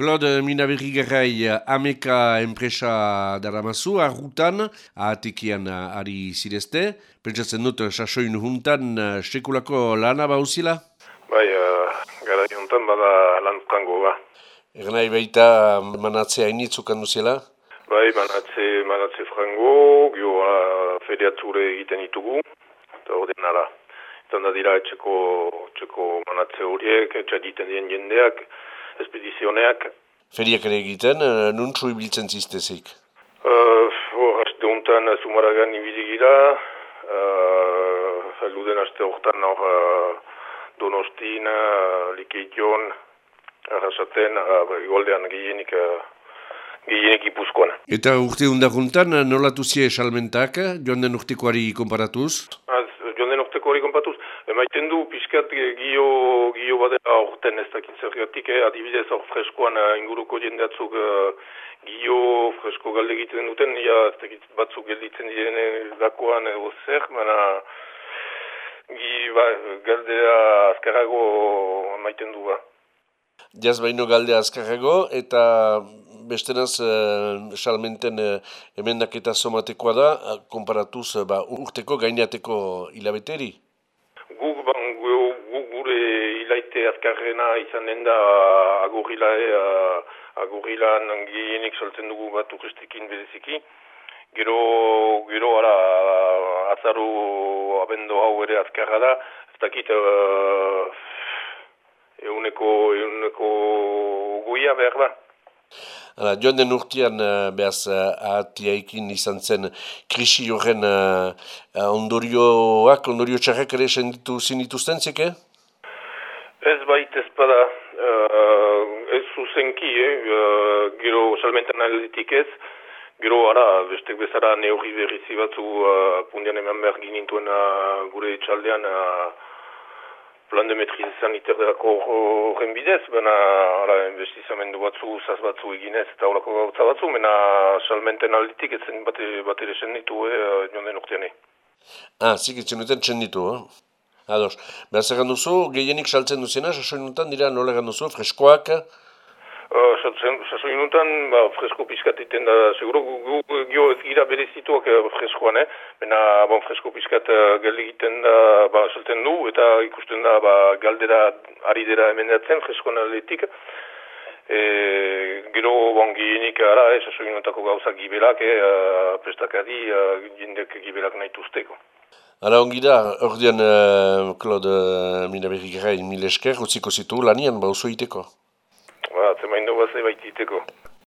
Claude Minaberri Garrai, Ameka enpresa daramazu, arrutan, ahatekian ari zirezte. Pentsatzen dut, sasoin juntan, sekulako lana bauzila? Bai, uh, gara juntan bada lan frango ba. Egan nahi baita manatzea initzukan duziela? Bai, manatze, manatze frango, gio uh, feriatzure egiten ditugu, eta nara. Eta da dira etxeko, etxeko manatze horiek, etxaditen dien jendeak, espedizioneak. Feriak ere egiten, uh, nuntzu ibiltzen ziztezik? Uh, oh, aste honetan Zumaragan ibili gira, uh, luden aste horretan hor uh, Donostin, uh, Likeition, arrasaten, uh, goldean gehienik, uh, gehienik ipuzkoan. Eta urte hundakuntan, nolatu zie salmentak, joan den urtekoari konparatuz? Az, joan den urteko hori konpatuz, emaiten du pixkat gio, orten ez dakit zergatik, eh? adibidez hor freskoan uh, inguruko jendeatzuk uh, gio fresko galde egiten duten, ja ez dakit batzuk gelditzen diren dakoan edo zer, baina gi, ba, galdea azkarago emaiten du ba. Jaz baino galde azkarrago eta bestenaz uh, salmenten uh, emendaketa somatekoa da, konparatuz ba, urteko gainateko hilabeteri? Gure hilaite azkarrena izan den da agurrilae, uh, agurrilan gehienik saltzen dugu bat turistikin bereziki. Gero, gero ara, azaru abendo hau ere azkarra da, ez dakit uh, euneko, euneko guia behar da. Hala, joan den urtean, uh, behaz, uh, ahatiaikin izan zen krisi horren uh, ondorioak, ondorio txarrak ere senditu zinituzten zeke? Ez bait ez bada, uh, ez zuzenki, eh? uh, gero salmentan aldetik ez, gero ara, bestek bezara neurri berrizi batzu uh, pundian eman behar ginintuen uh, gure txaldean uh, plan de metrize saniterako horren bidez, baina ara, investizamendu batzu, zaz batzu eginez eta horako gautza batzu, baina salmenten alditik ez zen bat, bat ere senditu, eh, joan den urtean. Ah, zik etzen duten txenditu, eh? Ados, behaz egan duzu, gehienik saltzen duzena, sasoin dira nola egan duzu, freskoak? Uh, sasoin nutan, ba, fresko pizkat iten da, seguro, gu, gu, ez gira berezituak uh, freskoan, eh? Bena, bon, fresko pizkat uh, galde egiten da, ba, salten du, eta ikusten da, ba, galdera, ari dira emendatzen, freskoan aldetik. E, gero, bon, gehienik, ara, eh, sasoin nutako gauzak gibelak, eh, prestakadi, uh, jendek gibelak nahi tuzteko. Hala ongi da, ordean uh, Claude uh, Minaberri gara mil esker, utziko zitu lanian, ba oso iteko. Ba, zemain dugu bat baititeko.